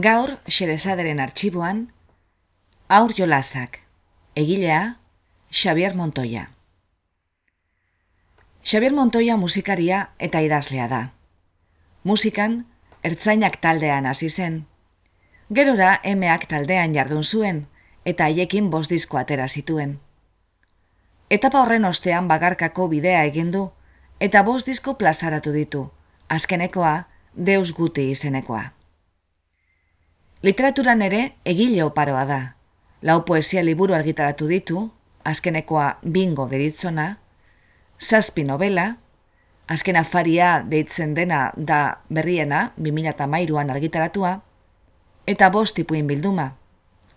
Gaur, Xerezaderen arxiboan, Aur Jolasak, egilea, Xavier Montoya. Xavier Montoya musikaria eta idazlea da. Musikan, ertzainak taldean hasi zen. Gerora, emeak taldean jardun zuen, eta haiekin bost disko atera zituen. Etapa horren ostean bagarkako bidea egin du, eta bost disko plazaratu ditu, azkenekoa, deus guti izenekoa. Literaturan ere egile oparoa da. Lau poesia liburu argitaratu ditu, azkenekoa bingo deritzona, zazpi novela, azken afaria deitzen dena da berriena, 2008an argitaratua, eta bost tipuin bilduma,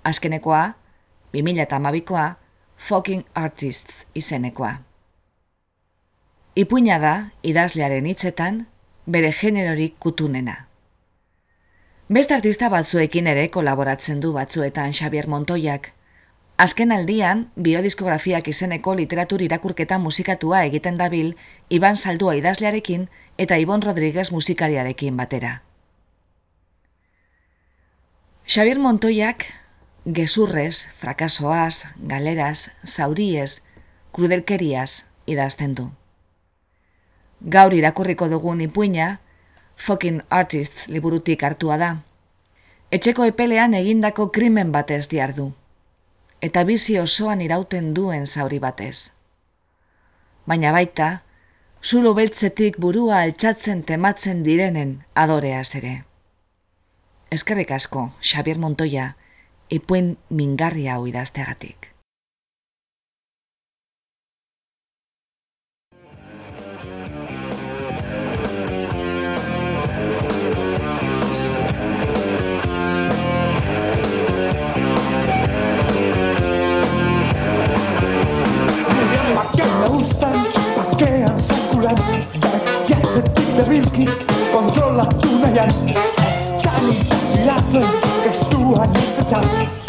azkenekoa, 2008koa, Fucking Artists izenekoa. Ipuina da, idazlearen hitzetan, bere generorik kutunena. Beste artista batzuekin ere kolaboratzen du batzuetan Xavier Montoiak. Azken aldian, biodiskografiak izeneko literatur irakurketa musikatua egiten dabil Iban Saldua idazlearekin eta Ibon Rodriguez musikariarekin batera. Xavier Montoiak gezurrez, frakasoaz, galeraz, zauriez, krudelkeriaz idazten du. Gaur irakurriko dugun ipuina, Fucking Artists liburutik hartua da. Etxeko epelean egindako krimen batez diardu. Eta bizi osoan irauten duen zauri batez. Baina baita, zulo beltzetik burua altxatzen tematzen direnen adoreaz ere. Eskerrik asko, Xavier Montoya, ipuen mingarria hau idazteagatik. Bilki kontrolatu nahian Ez da nik azilatzen gestuan ezetan. Horregatik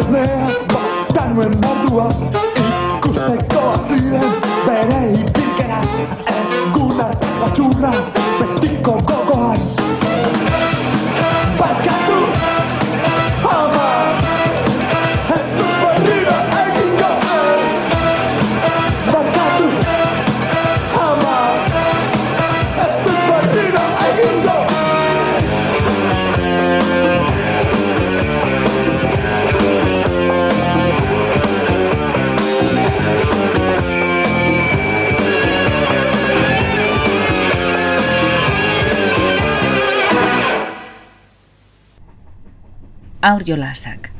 esnea, bata nuen mordua Ikusteko atziren, bere ipilkera Egun arte batxurra, betiko gogoan aur jolasak.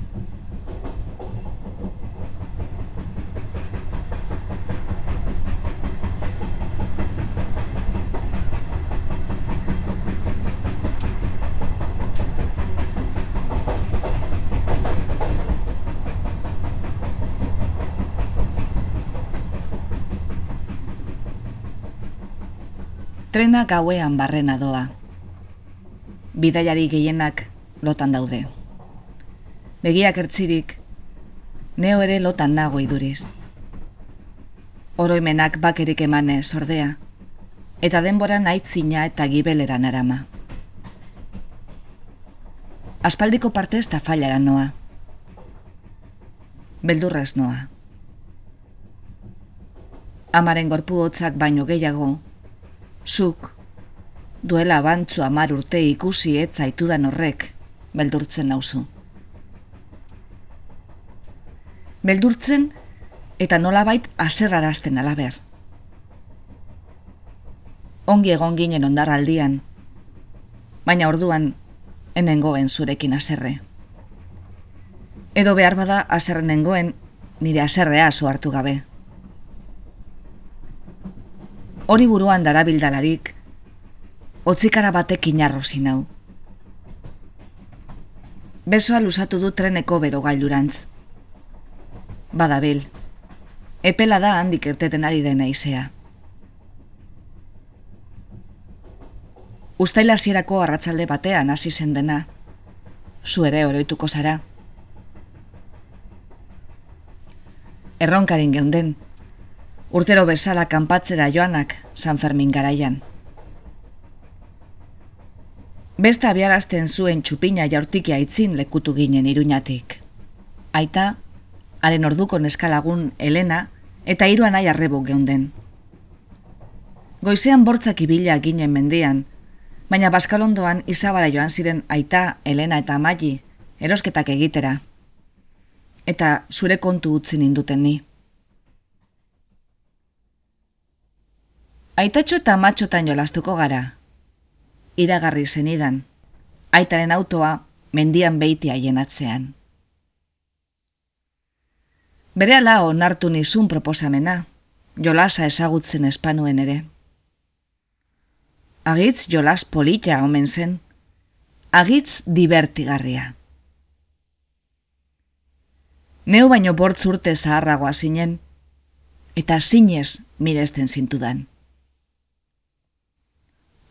Trena gauean barrena doa. Bidaiari gehienak lotan daude. Begiak ertzirik, neo ere lotan nago iduriz. Oroimenak bakerik emanez ordea, eta denboran aitzina eta gibeleran arama. Aspaldiko parte ez da fallara noa. Beldurraz noa. Amaren gorpu hotzak baino gehiago, zuk, duela bantzu amar urte ikusi ez zaitudan horrek, beldurtzen nauzu. Beldurtzen eta nolabait aserrarazten alaber. Ongi egon ginen ondar aldian, baina orduan enengoen zurekin aserre. Edo behar bada aserrenengoen nire aserrea hartu gabe. Hori buruan darabildalarik, otzikara batek inarrozi nau. Besoa lusatu du treneko bero gailurantz. Badabil, epela da handik irteten ari dena izea. Uztaila zierako arratzalde batean hasi zen dena, zu ere oroituko zara. Erronkarin geunden, urtero bezala kanpatzera joanak San Fermin garaian. Beste abiarazten zuen txupina jaurtikia itzin lekutu ginen iruñatik. Aita, haren orduko neskalagun Elena eta hiru anai arrebo geunden. Goizean bortzak ibila ginen mendean, baina baskalondoan izabara joan ziren aita, Elena eta Amaili erosketak egitera. Eta zure kontu utzi ninduten ni. Aitatxo eta matxotan jolastuko gara. Iragarri zenidan. Aitaren autoa mendian beiti haien atzean. Bere ala onartu nizun proposamena, jolasa ezagutzen espanuen ere. Agitz jolas polita omen zen, agitz divertigarria. Neu baino bortz urte zaharragoa zinen, eta zinez miresten zintudan.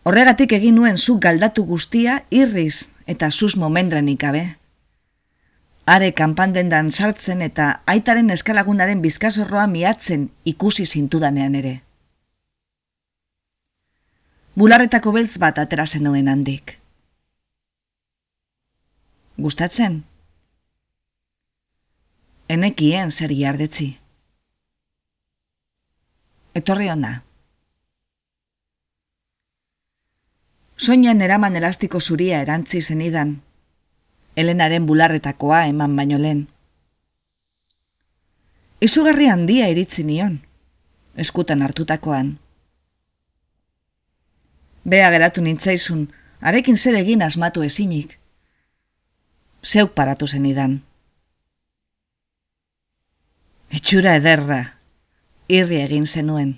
Horregatik egin nuen zu galdatu guztia irriz eta sus momendrenik gabe. Are kanpandendan sartzen eta aitaren eskalagunaren bizkazorroa miatzen ikusi zintudanean ere. Bularretako beltz bat atera zenuen handik. Gustatzen? Enekien zer jardetzi. Etorri ona. Soinan eraman elastiko zuria erantzi zenidan. Helenaren bularretakoa eman baino lehen. Izugarri handia iritzi nion, eskutan hartutakoan. Bea geratu nintzaizun, arekin zer egin asmatu ezinik. Zeuk paratu zenidan. Itxura ederra, irri egin zenuen.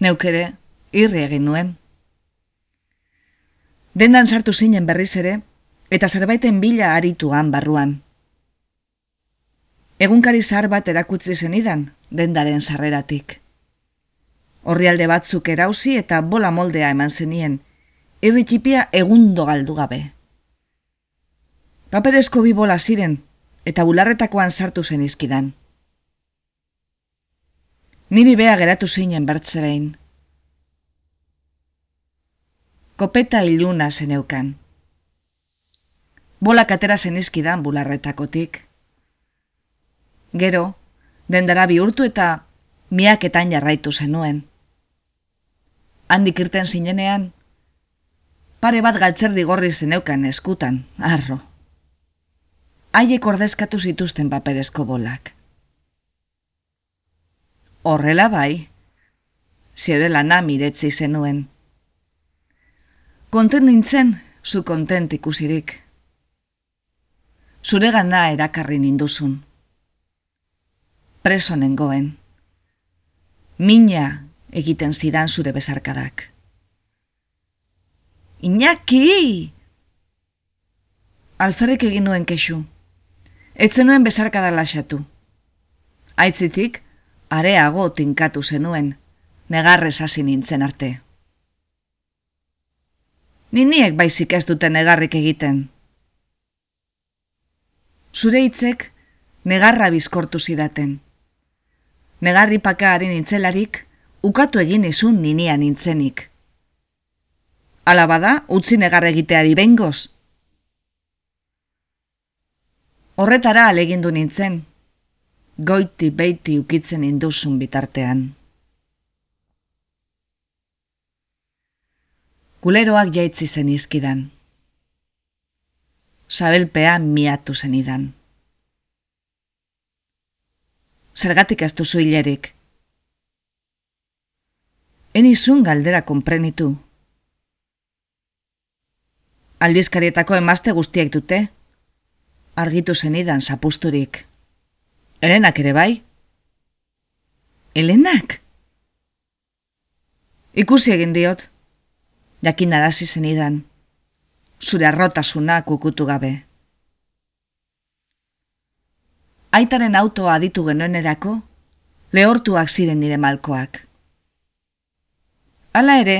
Neukere, irri egin nuen. Dendan sartu zinen berriz ere, eta zerbaiten bila arituan barruan. Egunkari zar bat erakutzi zenidan, dendaren sarreratik. Horrialde batzuk erauzi eta bola moldea eman zenien, irritipia egundo galdu gabe. Paperezko bi bola ziren, eta bularretakoan sartu zen izkidan. Niri bea geratu zinen bertze behin kopeta iluna zeneukan. Bolak atera zenizkidan bularretakotik. Gero, dendara bihurtu eta miaketan jarraitu zenuen. Handik irten zinenean, pare bat galtzerdi gorri zeneukan eskutan, arro. Haiek ordezkatu zituzten paperezko bolak. Horrela bai, zire lana miretzi zenuen. Kontent nintzen, zu kontent ikusirik. Zure gana erakarri ninduzun. Preso nengoen. Mina egiten zidan zure bezarkadak. Iñaki! Alferrik egin nuen kexu. Etzen nuen bezarkada lasatu. Aitzitik, areago tinkatu zenuen, negarrez hasi nintzen arte. Niniek baizik ez dute negarrik egiten. Zure hitzek negarra bizkortu zidaten. Negarri pakaaren nintzelarik, ukatu egin izun ninia nintzenik. Ala bada, utzi negar egiteari bengoz. Horretara alegindu nintzen, goiti beiti ukitzen induzun bitartean. Guleroak jaitzi zen izkidan. Sabelpea miatu zenidan. Zergatik ez duzu hilerik. Enizun galdera konprenitu. Aldizkarietako emazte guztiek dute. Argitu zenidan zapusturik. Helenak ere bai? Helenak? Ikusi egin diot. Jakin arazi zenidan. Zure arrotasuna kukutu gabe. Aitaren autoa aditu genuenerako, lehortuak ziren nire malkoak. Hala ere,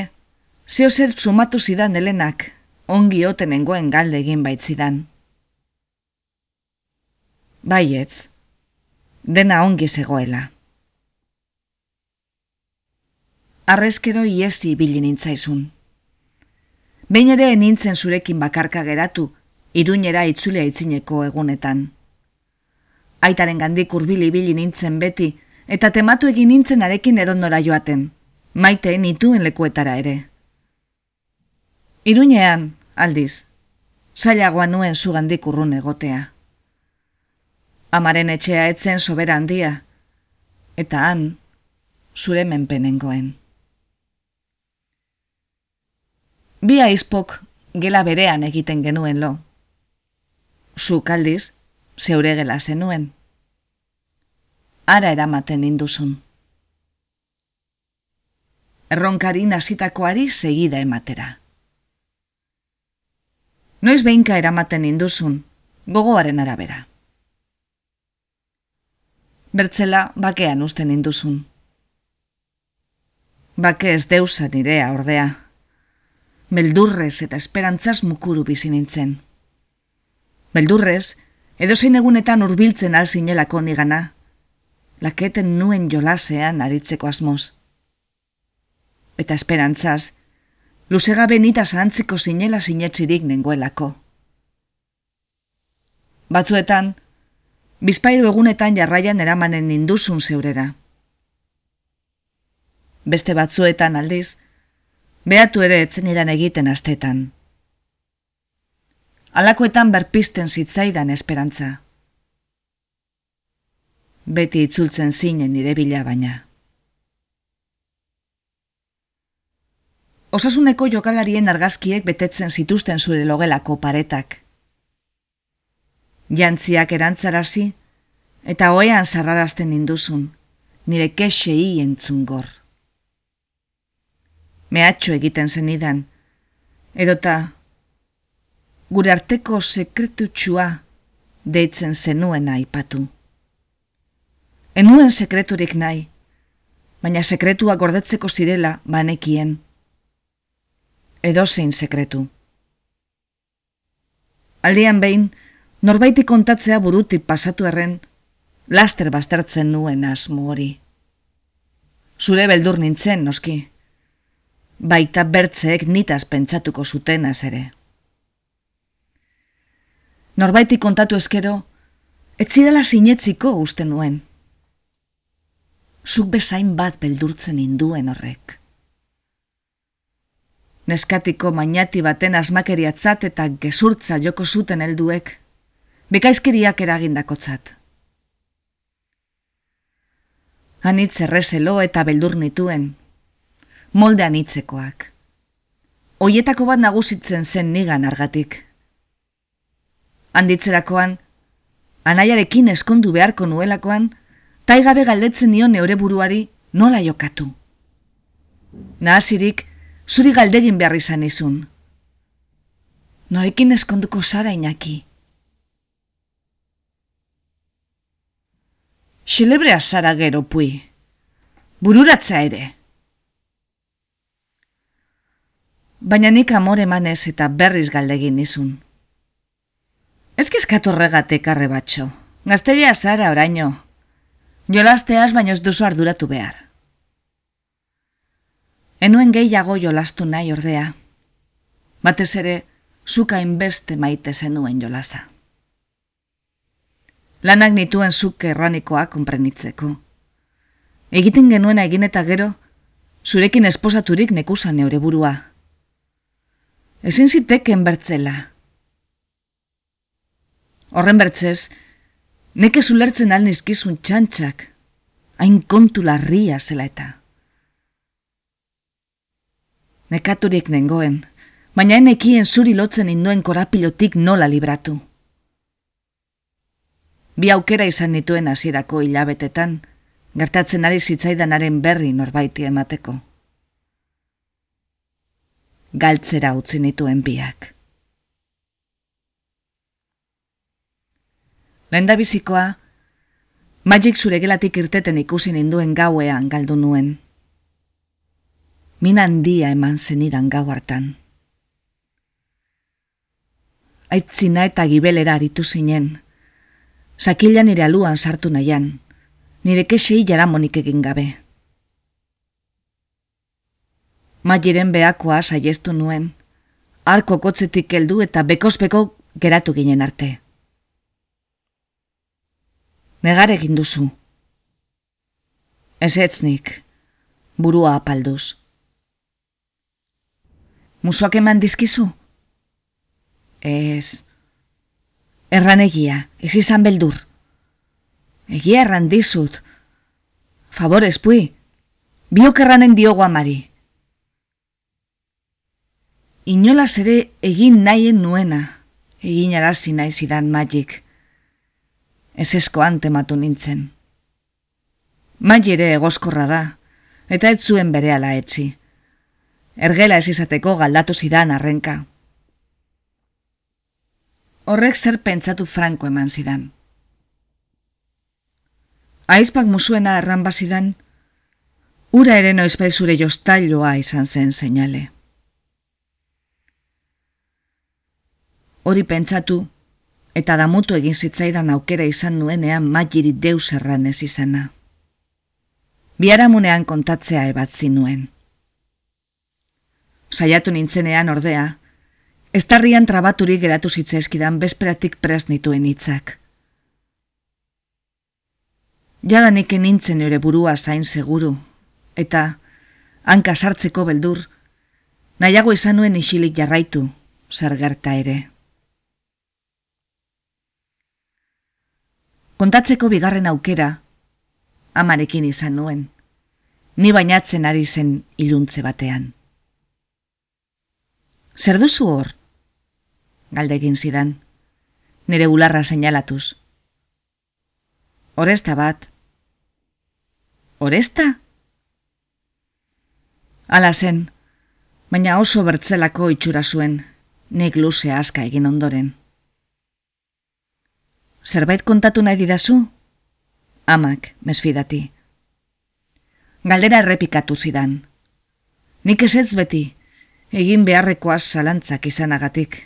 zeo zer sumatu zidan helenak, ongi otenengoen galde egin baitzidan. Baietz, dena ongi zegoela. Arrezkero iesi ibili nintzaizun. Behin ere nintzen zurekin bakarka geratu, iruñera itzulea itzineko egunetan. Aitaren gandik urbili ibili nintzen beti, eta tematu egin nintzen arekin edonora joaten, maite nituen lekuetara ere. Iruñean, aldiz, zailagoa nuen zugandik urrun egotea. Amaren etxea etzen sobera handia, eta han, zure menpenengoen. Bi aizpok gela berean egiten genuen lo. Zuk aldiz, zeure gela zenuen. Ara eramaten induzun. Erronkari nasitakoari segida ematera. Noiz behinka eramaten induzun, gogoaren arabera. Bertzela bakean usten induzun. Bake ez deusa nirea ordea. Beldurrez eta esperantzaz mukuru bizi nintzen. Beldurrez, edozein egunetan hurbiltzen al zinelako nigana, laketen nuen jolasean aritzeko asmoz. Eta esperantzaz, luzegabe nita zahantziko zinela sinetzirik nengoelako. Batzuetan, bizpairu egunetan jarraian eramanen induzun zeurera. Beste batzuetan aldiz, behatu ere etzen idan egiten astetan. Alakoetan berpisten zitzaidan esperantza. Beti itzultzen zinen nire bila baina. Osasuneko jokalarien argazkiek betetzen zituzten zure logelako paretak. Jantziak erantzarazi, eta oean zarrarazten induzun, nire kexei entzun gor. Mehatxo egiten zenidan, edota gure arteko sekretutxua deitzen zenuen aipatu. Enuen sekreturik nahi, baina sekretua gordetzeko zirela banekien. Edozein sekretu. Aldian behin, norbaiti kontatzea burutik pasatu erren, laster baztertzen nuen asmo hori. Zure beldur nintzen, noski. Baita bertzeek nitaz pentsatuko zutenaz ere. Norbaiti kontatu eskero, etzidala sinetziko uste nuen. Zuk bezain bat beldurtzen induen horrek. Neskatiko mainati baten asmakeriatzat eta gezurtza joko zuten helduek, bekaizkeriak eragindakotzat. Anitz errezelo eta beldur nituen, molde anitzekoak. Oietako bat nagusitzen zen nigan argatik. Handitzerakoan, anaiarekin eskondu beharko nuelakoan, taigabe galdetzen nion neure buruari nola jokatu. Nahazirik, zuri galdegin behar izan izun. Norekin eskonduko zara inaki. Xelebrea zara gero pui. Bururatza ere. Baina nik amore emanez eta berriz galdegin izun. Ez kizkatu horregatek arre batxo. Gazteria zara oraino. Jolasteaz baino ez duzu arduratu behar. Enuen gehiago jolastu nahi ordea. Batez ere, zuka inbeste maite zenuen jolasa. Lanak nituen zuke erranikoa konprenitzeko. Egiten genuena egin eta gero, zurekin esposaturik nekusan neure burua. Ezin ziteken bertzela. Horren bertzez, neke zulertzen alnizkizun txantxak, hain kontu larria zela eta. Nekaturik nengoen, baina enekien zuri lotzen induen korapilotik nola libratu. Bi aukera izan nituen hasierako hilabetetan, gertatzen ari zitzaidanaren berri norbaiti emateko. Galtzera utzi nituen biak. Lenda bizikoa, Magic zure gelatik irteten ikusi ninduen gauean galdu nuen. Min handia eman zenidan gau hartan. Aitzina eta gibelera aritu zinen. Sakila nire aluan sartu nahian. Nire kesei jaramonik egin gabe. Magiren behakoa saiestu nuen. Arko kotzetik heldu eta bekospeko geratu ginen arte. Negar egin duzu. Ez etznik, burua apalduz. Musuak eman dizkizu? Ez. Erran egia, ez izan beldur. Egia erran dizut. Favorez, pui. Biok erranen diogo amari. Inolaz ere egin nahien nuena. Egin arazi nahi zidan magik ez eskoan tematu nintzen. Mai ere egoskorra da, eta ez zuen bere ala etzi. Ergela ez izateko galdatu zidan arrenka. Horrek zer pentsatu franko eman zidan. Aizpak musuena erran bazidan, ura ere noizpai zure jostailoa izan zen seinale. Hori pentsatu, eta damutu egin zitzaidan aukera izan nuenean magiri deus erran ez izana. Biaramunean kontatzea ebatzi nuen. Saiatu nintzenean ordea, estarrian trabaturik geratu zitzaizkidan besperatik prest nituen hitzak. Jadanik nintzen ere burua zain seguru, eta, hanka sartzeko beldur, nahiago izan nuen isilik jarraitu, zer gerta ere. Kontatzeko bigarren aukera, amarekin izan nuen, ni bainatzen ari zen iluntze batean. Zer duzu hor? Galdegin zidan, nire ularra seinalatuz. Oresta bat. Oresta? Ala zen, baina oso bertzelako itxura zuen, nik luze aska egin ondoren. Zerbait kontatu nahi didazu? Amak, mesfidati. Galdera errepikatu zidan. Nik ez beti, egin beharrekoaz zalantzak izanagatik.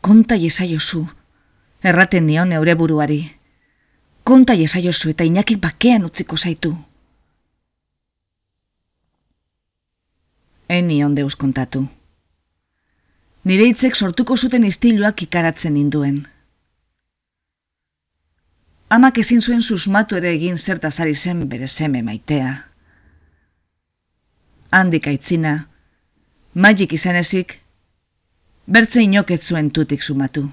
Konta jesaiozu, erraten nion eure buruari. Konta jesaiozu eta inakik bakean utziko zaitu. Eni ondeus kontatu. Nire hitzek sortuko zuten istiluak ikaratzen induen. Amak ezin zuen susmatu ere egin zertaz ari zen bere seme maitea. Handik aitzina, magik izan ezik, bertze inoket zuen tutik sumatu.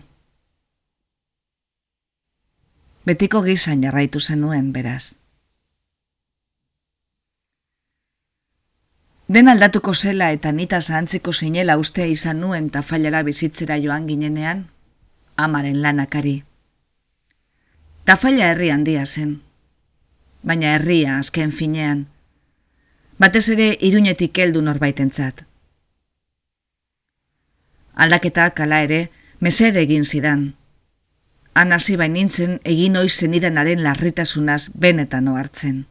Betiko gizan jarraitu zenuen beraz. Den aldatuko zela eta nita zahantziko zinela ustea izan nuen tafailara bizitzera joan ginenean, amaren lanakari. Tafaila herri handia zen, baina herria azken finean, batez ere iruñetik heldu norbaitentzat. Aldaketak hala ere, mesede egin zidan. Han hasi bainintzen egin oiz zenidanaren larritasunaz benetan ohartzen.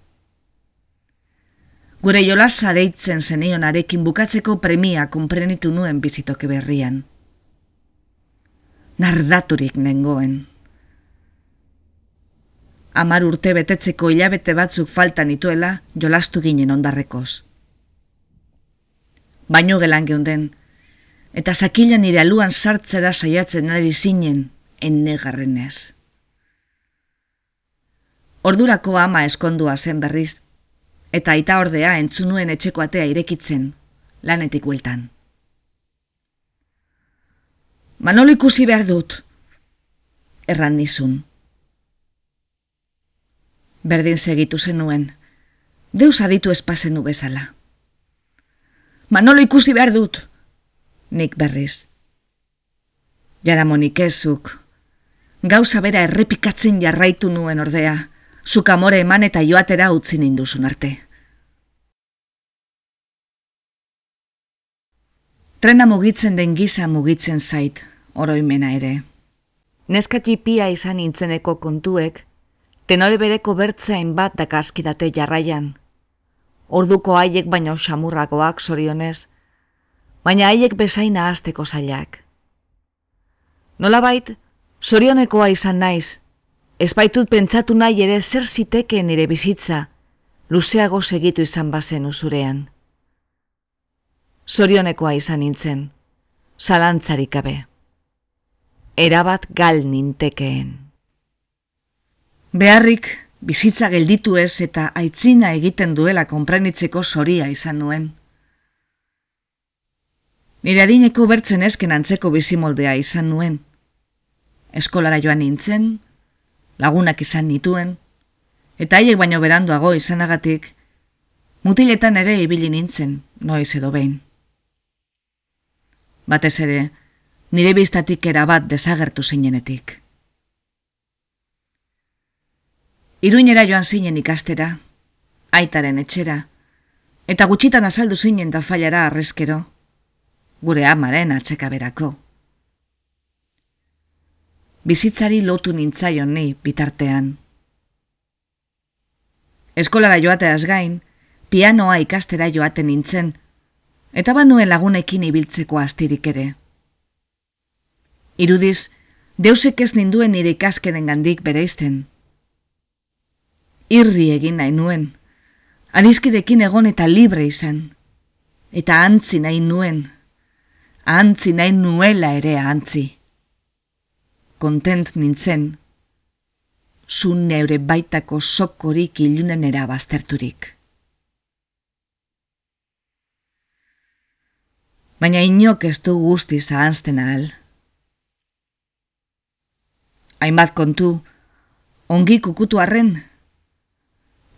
Gure jolasa deitzen zenionarekin bukatzeko premia konprenitu nuen bizitoke berrian. Nardaturik nengoen. Amar urte betetzeko hilabete batzuk faltan ituela jolastu ginen ondarrekoz. Baino gelan geunden, eta sakila nire aluan sartzera saiatzen ari zinen ennegarrenez. Ordurako ama eskondua zen berriz, eta aita ordea entzunuen etxeko atea irekitzen, lanetik bueltan. Manolo ikusi behar dut, erran nizun. Berdin segitu zenuen, deus aditu espazenu bezala. Manolo ikusi behar dut, nik berriz. Jaramonik ezuk, gauza bera errepikatzen jarraitu nuen ordea, zuk amore eman eta joatera utzi ninduzun arte. Trena mugitzen den giza mugitzen zait, oroimena ere. Neskati pia izan nintzeneko kontuek, tenore bereko bertzain bat dakaskidate jarraian. Orduko haiek baino xamurrakoak zorionez, baina haiek bezaina hasteko zailak. Nolabait, zorionekoa izan naiz, Espaitut pentsatu nahi ere zer zitekeen nire bizitza, luzeago segitu izan bazen usurean. Zorionekoa izan nintzen, zalantzarik gabe. Erabat gal nintekeen. Beharrik, bizitza gelditu ez eta aitzina egiten duela konprenitzeko soria izan nuen. Nire adineko bertzen esken antzeko bizimoldea izan nuen. Eskolara joan nintzen, lagunak izan nituen, eta haiek baino beranduago izanagatik, mutiletan ere ibili nintzen, noiz edo behin. Batez ere, nire biztatik erabat desagertu zinenetik. Iruinera joan zinen ikastera, aitaren etxera, eta gutxitan azaldu zinen da fallara arrezkero, gure amaren atzekaberako bizitzari lotu nintzaion ni bitartean. Eskolara joateaz gain, pianoa ikastera joaten nintzen, eta banuen lagunekin ibiltzeko astirik ere. Irudiz, deusek ez ninduen nire ikaskeden gandik bereizten. Irri egin nahi nuen, adizkidekin egon eta libre izan, eta antzi nahi nuen, antzi nahi nuela ere antzi kontent nintzen, zu neure baitako sokorik ilunenera bazterturik. Baina inok ez du guzti zahanzten ahal. Hainbat kontu, ongi kukutu arren,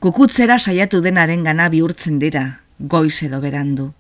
kukutzera saiatu denaren gana bihurtzen dira, goiz edo berandu.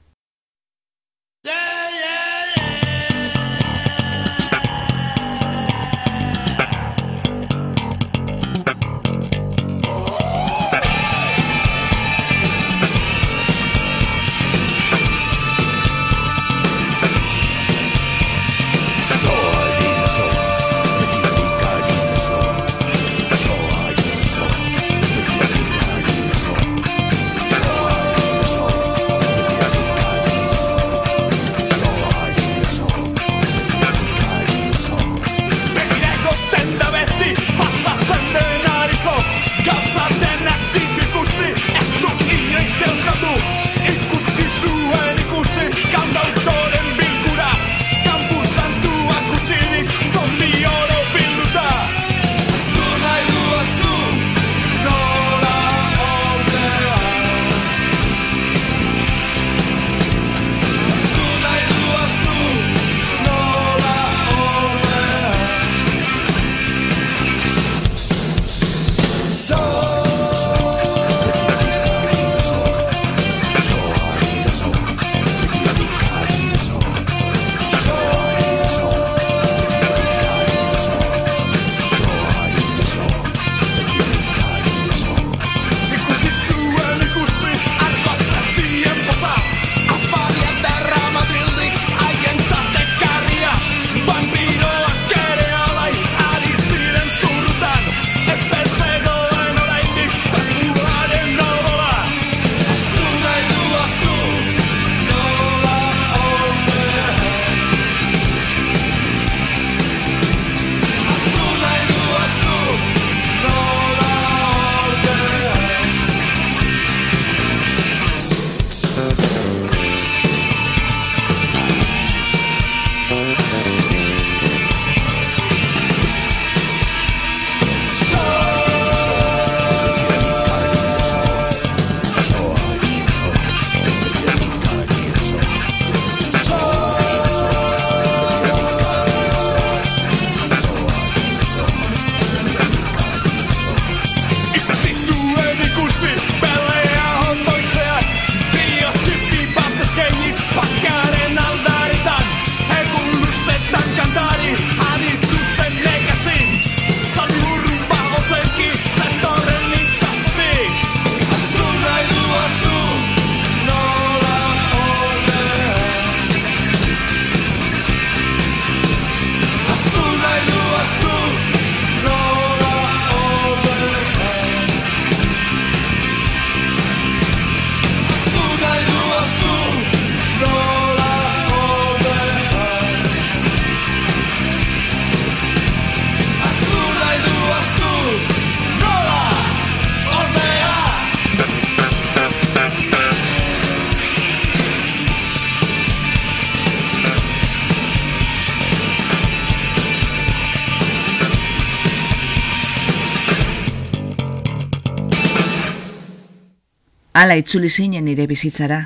Hala itzuli zinen nire bizitzara.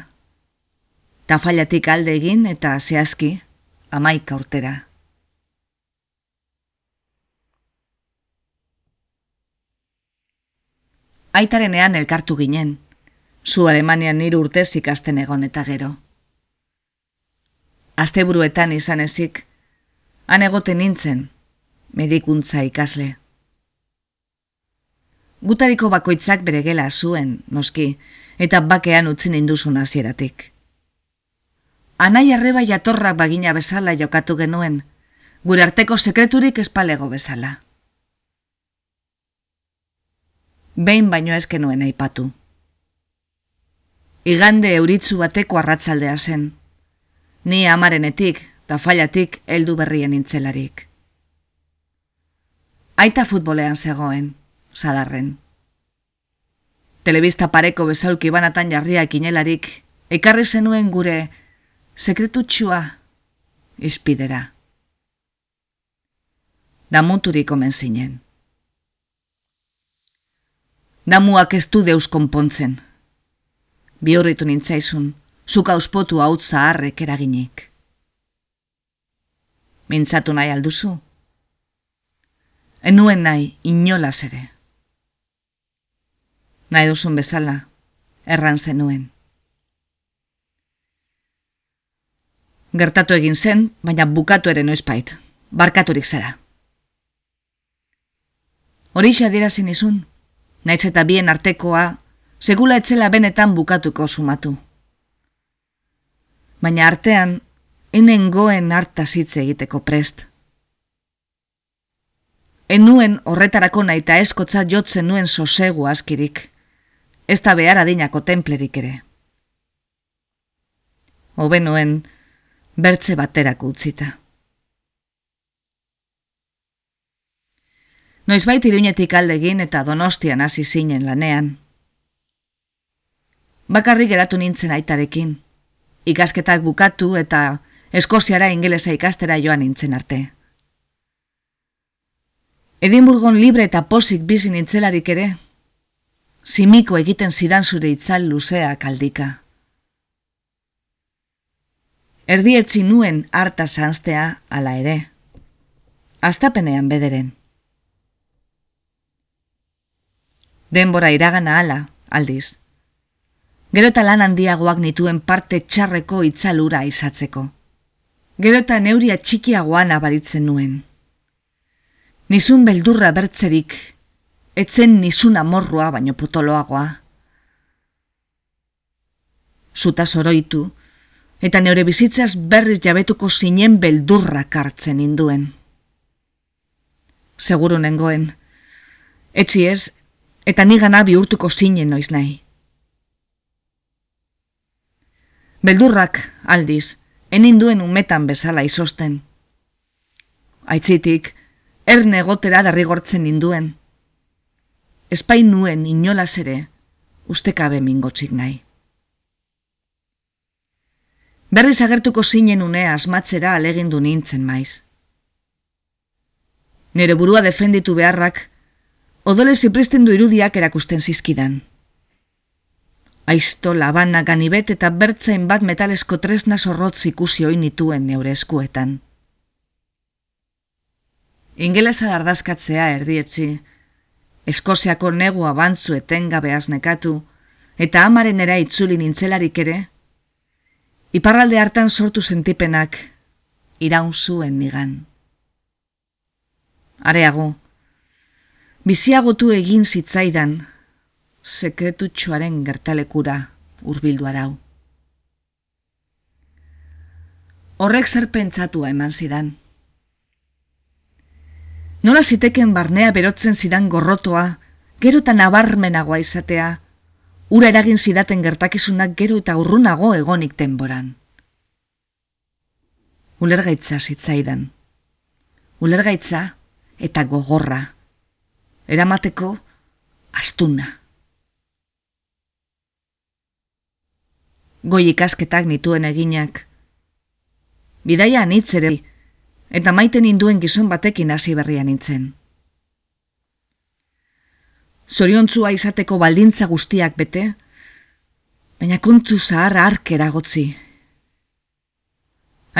Tafailatik alde egin eta zehazki, amaika urtera. Aitarenean elkartu ginen, zu Alemanian niru urtez ikasten egon eta gero. Asteburuetan izan ezik, han egoten nintzen, medikuntza ikasle. Gutariko bakoitzak bere gela zuen, noski, eta bakean utzi ninduzun hasieratik. Anai arreba jatorrak bagina bezala jokatu genuen, gure arteko sekreturik espalego bezala. Behin baino ez genuen aipatu. Igande euritzu bateko arratzaldea zen. Ni amarenetik, tafailatik heldu berrien intzelarik. Aita futbolean zegoen, sadarren. Telebista pareko bezauki banatan jarriak inelarik, ekarri zenuen gure sekretutxua izpidera. Damuturik omen zinen. Damuak ez du deus konpontzen. Bihurritu nintzaizun, zuka uspotu hau zaharrek eraginik. Mintzatu nahi alduzu? Enuen nahi inolaz ere. Nahi duzun bezala, erran zenuen. Gertatu egin zen, baina bukatu ere noizpait, barkaturik zera. Horixe adierazin izun, nahiz eta bien artekoa, segula etzela benetan bukatuko sumatu. Baina artean, enen goen hartazitze egiteko prest. Enuen horretarako nahi eta eskotza jotzen nuen sosegu askirik. Ez da behar adinako templerik ere. Hobe nuen, bertze baterako utzita. Noizbait iruñetik aldegin eta donostian hasi zinen lanean. Bakarri geratu nintzen aitarekin. Ikasketak bukatu eta Eskoziara ingelesa ikastera joan nintzen arte. Edinburgon libre eta posik bizi nintzelarik ere, simiko egiten zidan zure itzal luzea kaldika. Erdietzi nuen harta zanztea ala ere. Aztapenean bederen. Denbora iragana ala, aldiz. Gero eta lan handiagoak nituen parte txarreko itzalura izatzeko. Gero eta neuria txikiagoan abaritzen nuen. Nizun beldurra bertzerik, etzen nizun amorrua baino potoloagoa. Zuta zoroitu, eta neure bizitzaz berriz jabetuko zinen beldurra kartzen induen. Seguru nengoen, etzi ez, eta nigana bihurtuko zinen noiz nahi. Beldurrak, aldiz, eninduen umetan bezala izosten. Aitzitik, erne egotera darrigortzen ninduen. Espai nuen inolaz ere, ustekabe mingotzik nahi. Berriz agertuko zinen une asmatzera alegindu nintzen maiz. Nere burua defenditu beharrak, odole zipristen du irudiak erakusten zizkidan. Aizto, labana, ganibet eta bertzain bat metalesko tresna zorrotz ikusi oinituen neure eskuetan. Ingelesa dardazkatzea erdietzi, Eskoziako negu abantzu etengabe nekatu, eta amaren era itzuli nintzelarik ere, iparralde hartan sortu sentipenak iraun zuen nigan. Areago, biziagotu egin zitzaidan, sekretutxoaren gertalekura urbildu arau. Horrek zer pentsatua eman zidan. Nola ziteken barnea berotzen zidan gorrotoa, gero eta nabarmenagoa izatea, ura eragin zidaten gertakizunak gero eta urrunago egonik denboran. Ulergaitza zitzaidan. Ulergaitza eta gogorra. Eramateko astuna. Goi ikasketak nituen eginak. Bidaia anitzere, eta maiten induen gizon batekin hasi berrian nintzen. Zoriontzua izateko baldintza guztiak bete, Baina kontu zaharra arkera gotzi.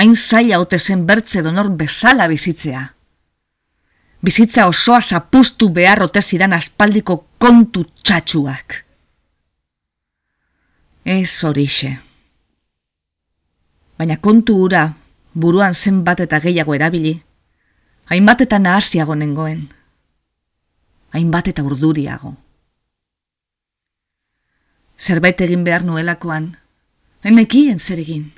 Hain zaila ote zen bertze donor bezala bizitzea. Bizitza osoa zapustu behar ote zidan aspaldiko kontu txatxuak. Ez horixe. Baina kontu ura buruan zenbat eta gehiago erabili, hainbat eta nahasiago nengoen, hainbat eta urduriago. Zerbait egin behar nuelakoan, enekien zer egin.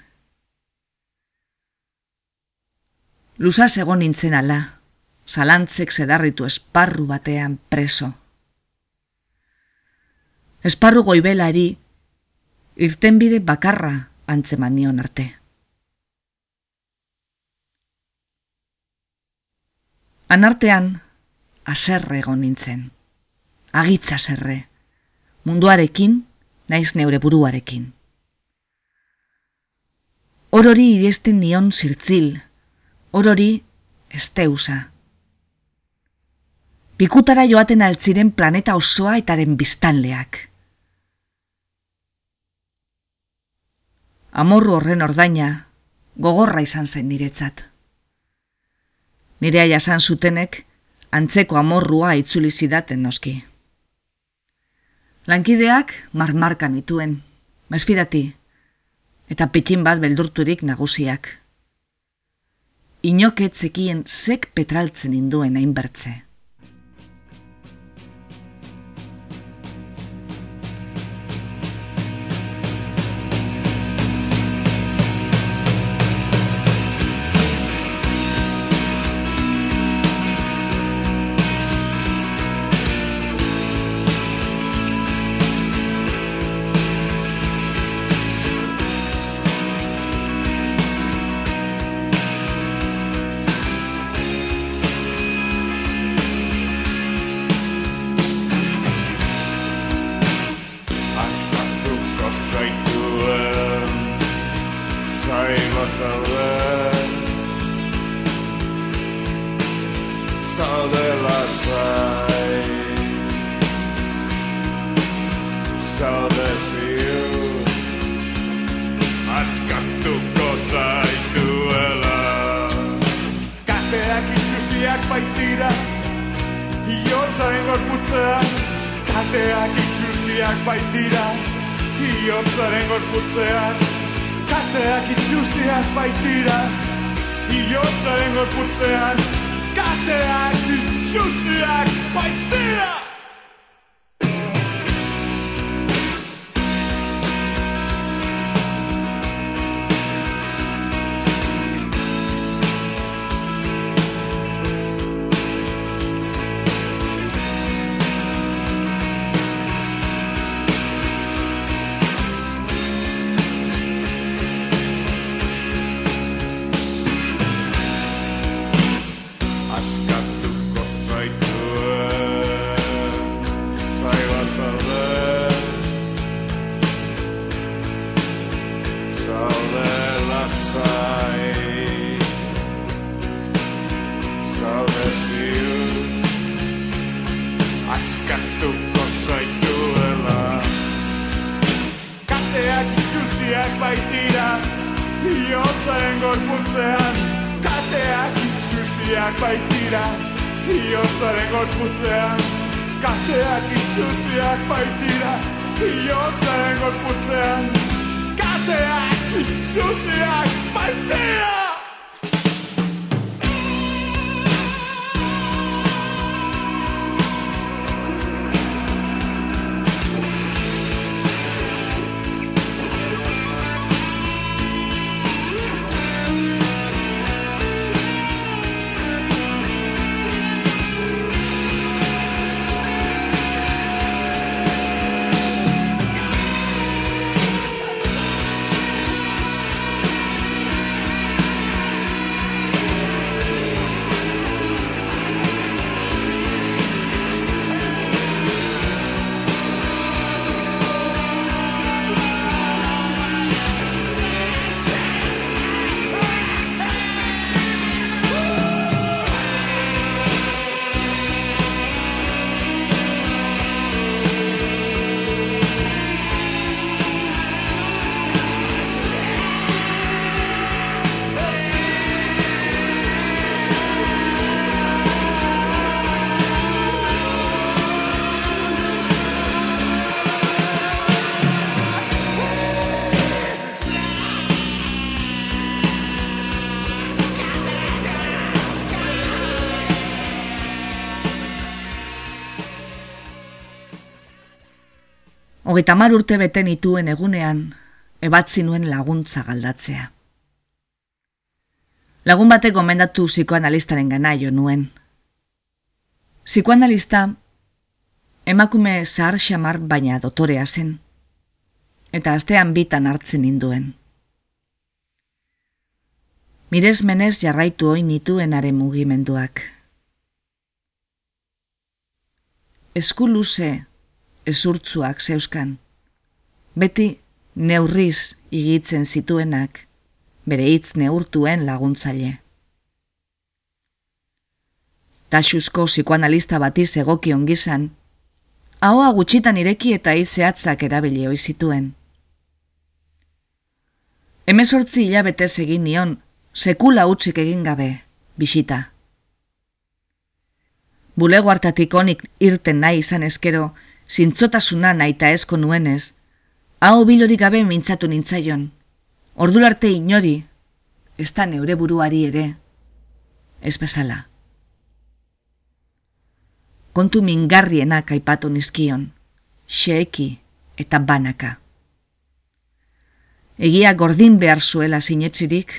Luzaz egon nintzen ala, zalantzek zedarritu esparru batean preso. Esparru goibelari, irtenbide bakarra antzeman nion arte. Anartean, aserre egon nintzen. Agitza zerre. Munduarekin, naiz neure buruarekin. Orori iriesten nion zirtzil, orori esteusa. Pikutara joaten altziren planeta osoa etaren biztanleak. Amorru horren ordaina, gogorra izan zen niretzat. Nirea jasan zutenek, antzeko amorrua itzuli zidaten noski. Lankideak marmarkan ituen, mesfidati, eta pekin bat beldurturik nagusiak. Inoketzekien zek petraltzen induen hainbertze. Zaila zauden Zaude lasai Zaude ziur Askatuko zaituela Kateak itxusiak baitira. Iotzaren gorputzean Kateak itxusiak baitira. Iotzaren gorputzean Kateak itxusiak baitira Iotzaren gorputzean Kateak itxusiak baitira gorputzean Kateak itxusiak baitira Iotzaren gorputzean Kateak itxusiak baitira Hogeita mar urte beten ituen egunean, ebatzi nuen laguntza galdatzea. Lagun batek gomendatu psikoanalistaren gana jo nuen. Psikoanalista, emakume zahar xamar baina dotorea zen, eta astean bitan hartzen ninduen. Mirez menez jarraitu oin nituenaren mugimenduak. Esku luze, ezurtzuak zeuskan. Beti neurriz igitzen zituenak, bere hitz neurtuen laguntzaile. Taxuzko psikoanalista batiz egoki ongizan, ahoa gutxitan ireki eta hitzeatzak erabili ohi zituen. Hemezortzi hilabete egin nion, sekula utzik egin gabe, bisita. Bulego hartatik onik irten nahi izan eskero, zintzotasuna nahi eta esko nuenez, hau bilorik gabe mintzatu nintzaion. Ordularte inori, ez da neure buruari ere, ez bezala. Kontu mingarrienak aipatu nizkion, xeeki eta banaka. Egia gordin behar zuela sinetzirik,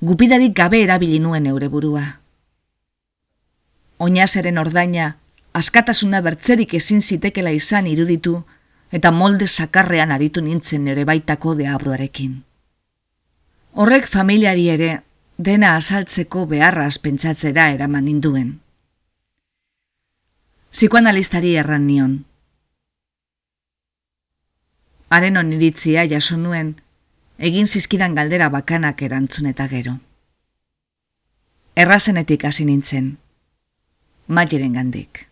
gupidarik gabe erabili nuen eure burua. Oinazeren ordaina, askatasuna bertzerik ezin zitekela izan iruditu, eta molde sakarrean aritu nintzen nire baitako deabroarekin. Horrek familiari ere dena azaltzeko beharra pentsatzera eraman ninduen. Psikoanalistari erran nion. Haren oniritzia jaso nuen, egin zizkidan galdera bakanak erantzun eta gero. Errazenetik hasi nintzen, maieren gandik.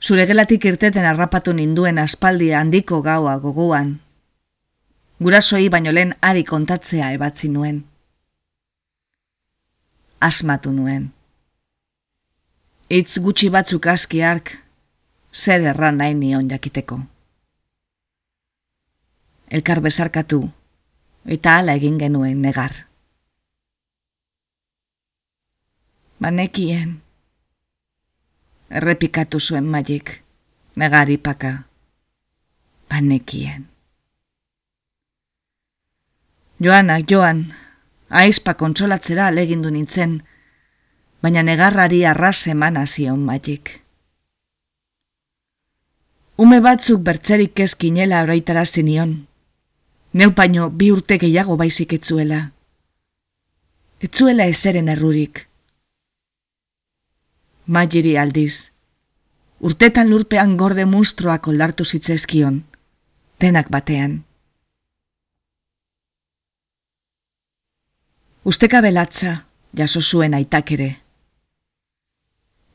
Zure gelatik irteten harrapatu ninduen aspaldi handiko gaua gogoan. Gurasoi baino lehen ari kontatzea ebatzi nuen. Asmatu nuen. Itz gutxi batzuk aski ark, zer erran nahi nion jakiteko. Elkar bezarkatu, eta hala egin genuen negar. Banekien errepikatu zuen maik, negari paka, panekien. Joanak, joan, aizpa kontsolatzera alegindu nintzen, baina negarrari arras eman zion maik. Ume batzuk bertzerik ezkinela oroitara zinion, neupaino bi urte gehiago baizik etzuela. Etzuela ezeren errurik, Magiri aldiz. Urtetan lurpean gorde mustroak oldartu zitzezkion. Denak batean. Usteka belatza, jaso zuen aitak ere.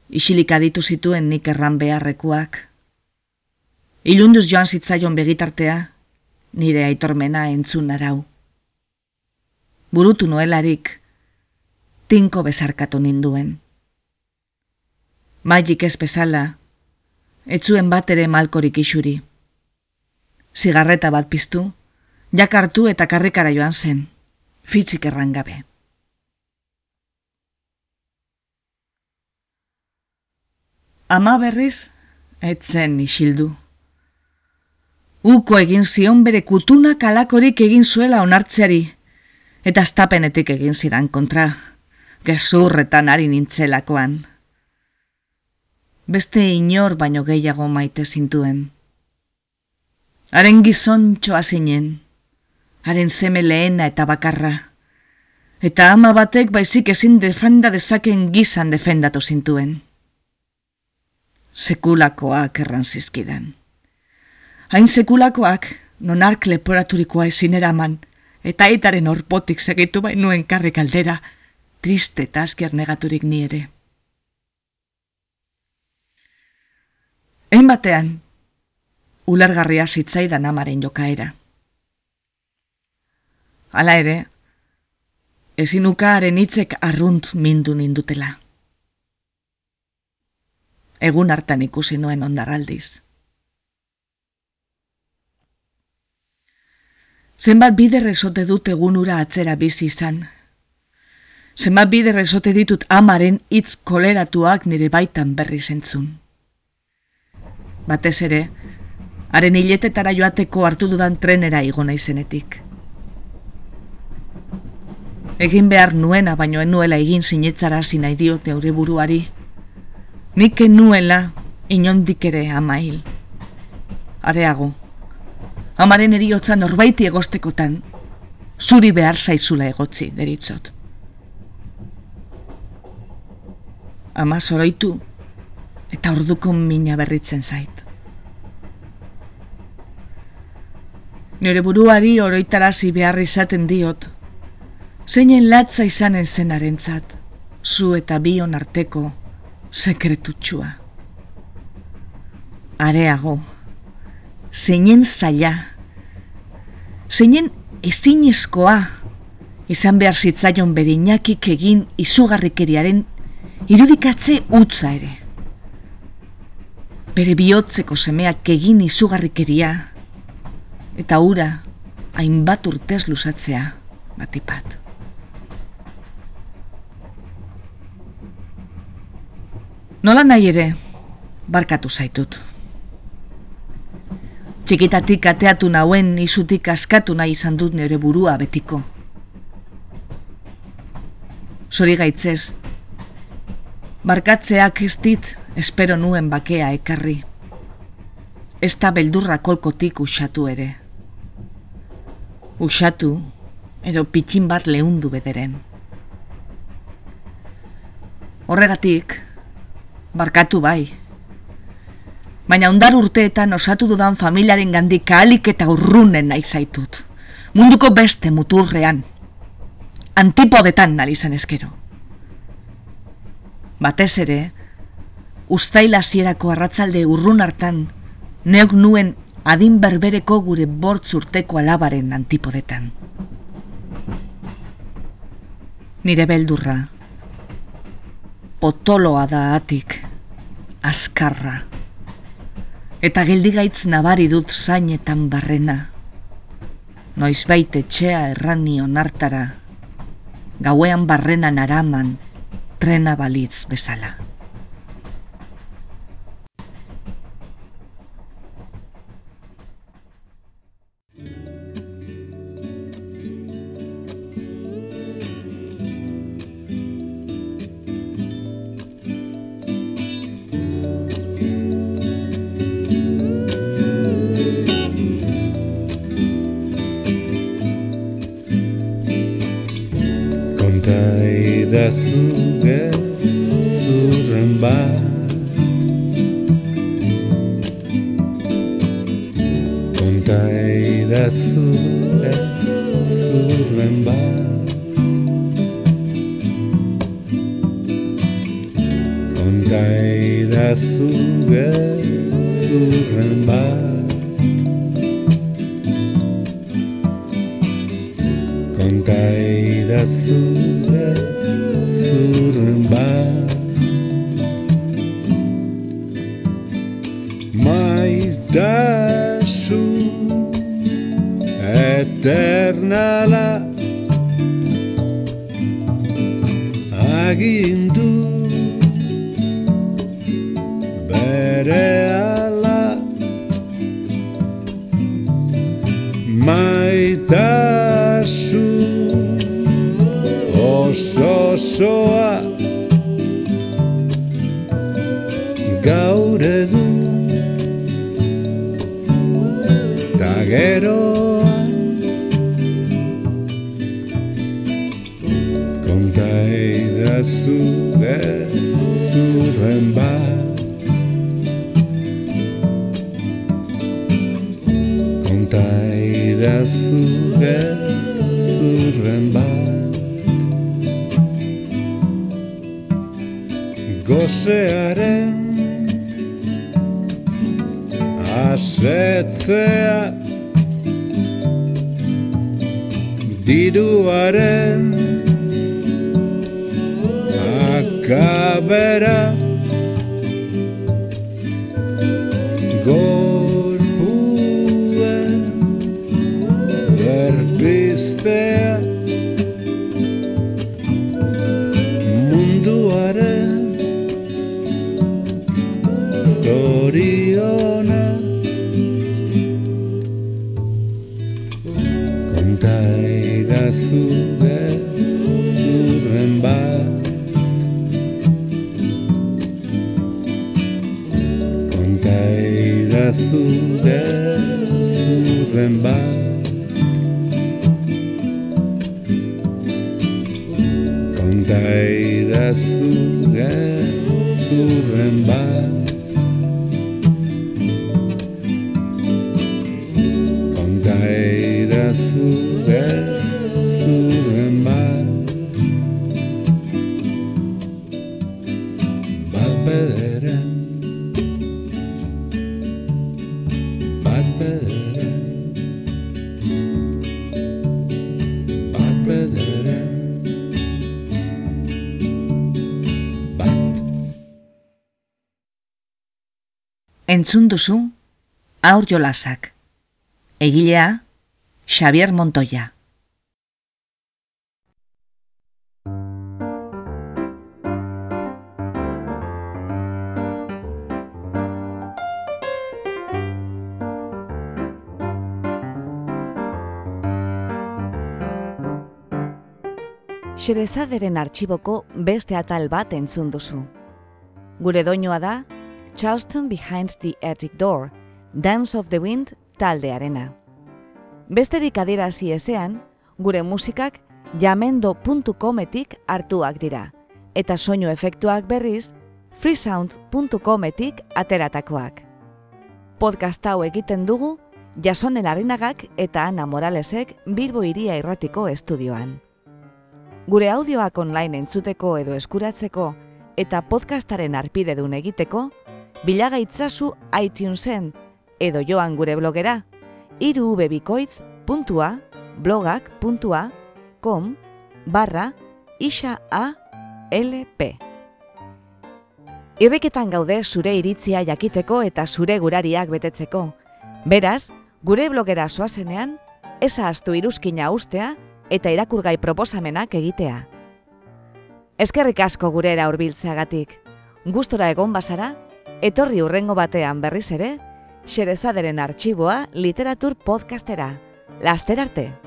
Isilik aditu zituen nik erran beharrekuak. Ilunduz joan zitzaion begitartea, nire aitormena entzun arau. Burutu noelarik, tinko bezarkatu ninduen. Magik ez bezala, etzuen bat ere malkorik isuri. Zigarreta bat piztu, jakartu eta karrikara joan zen, fitzik errangabe. Ama berriz, etzen isildu. Uko egin zion bere kutuna kalakorik egin zuela onartzeari, eta stapenetik egin zidan kontra, gezurretan ari nintzelakoan beste inor baino gehiago maite zintuen. Haren gizon txoa zinen, haren zeme lehena eta bakarra, eta ama batek baizik ezin defenda dezaken gizan defendatu zintuen. Sekulakoak erran zizkidan. Hain sekulakoak, non ark leporaturikoa ezin eraman, eta etaren orpotik segitu bainuen karrik aldera, triste eta azkier negaturik ni ere. Egin batean, ulergarria zitzaidan amaren jokaera. Hala ere, ezin ukaaren hitzek arrunt mindu nindutela. Egun hartan ikusi nuen ondarraldiz. Zenbat bider esote dut egunura atzera bizi izan. Zenbat bider esote ditut amaren hitz koleratuak nire baitan berri zentzun batez ere, haren hiletetara joateko hartu dudan trenera igo naizenetik. Egin behar nuena baino nuela egin sinetzara nahi diot neure buruari. Nik nuela inondik ere amail. Areago, amaren eriotza norbaiti egostekotan, zuri behar zaizula egotzi, deritzot. Ama zoroitu, eta orduko mina berritzen zait. Nire buruari oroitarazi behar izaten diot, zeinen latza izanen zenarentzat, zu eta bion arteko sekretutxua. Areago, zeinen zaila, zeinen ezinezkoa, izan behar zitzaion bere inakik egin izugarrikeriaren irudikatze utza ere. Bere bihotzeko semeak egin izugarrikeria, eta ura hainbat urtez luzatzea batipat. Nola nahi ere, barkatu zaitut. Txikitatik ateatu nauen izutik askatu nahi izan dut nire burua betiko. Zori gaitzez, barkatzeak ez dit espero nuen bakea ekarri. Ez da beldurra kolkotik usatu ere. Usatu, edo pitxin bat lehundu bederen. Horregatik, barkatu bai. Baina ondar urteetan osatu dudan familiaren gandik ahalik eta urrunen nahi zaitut. Munduko beste muturrean. Antipodetan nalizan eskero. Batez ere, ustaila zierako arratzalde urrun hartan, neok nuen adin berbereko gure bortz urteko alabaren antipodetan. Nire beldurra, potoloa da atik, azkarra. Eta geldigaitz nabari dut zainetan barrena. Noiz baite txea errani onartara, gauean barrenan araman, trena balitz bezala. Zuge zurren bat Konta eida zuge zurren bat Konta eida zuge zurren bat Konta eida zuge zurba Maitasu eternala agindu osoa gozearen asetzea diruaren akabera duzu, aur jolasak. Egilea, Xavier Montoya. Xerezaderen artxiboko beste atal bat entzun duzu. Gure doinoa da Charleston Behind the Attic Door, Dance of the Wind taldearena. Besterik adierazi ezean, gure musikak jamendo.cometik hartuak dira, eta soinu efektuak berriz freesound.cometik ateratakoak. Podcast hau egiten dugu Jason Elarrinagak eta Ana Moralesek Bilbo Iria Irratiko estudioan. Gure audioak online entzuteko edo eskuratzeko eta podcastaren arpidedun egiteko, bilagaitzazu iTunesen edo joan gure blogera irubebikoitz.blogak.com barra isa a lp. Irriketan gaude zure iritzia jakiteko eta zure gurariak betetzeko. Beraz, gure blogera soazenean, eza astu iruzkina ustea eta irakurgai proposamenak egitea. Eskerrik asko gurera hurbiltzeagatik. Gustora egon bazara, etorri urrengo batean berriz ere, Xerezaderen artxiboa literatur podcastera. Laster arte!